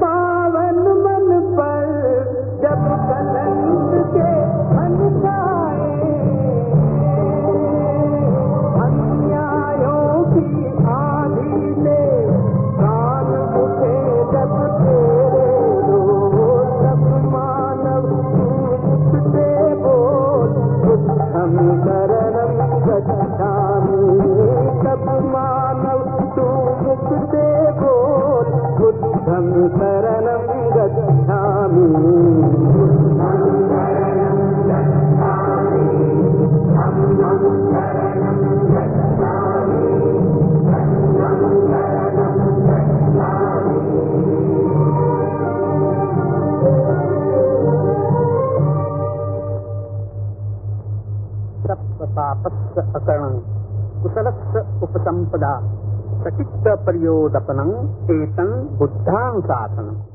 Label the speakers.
Speaker 1: पावन मन पर जब मानव तू मुख से बोल बुद्धम शरणम गच्छामि।
Speaker 2: सप्तापस्य अकरणं कुशलस्य उपसंपदा सचित्त प्रयोदपनं एतं बुद्धानुशासनम्।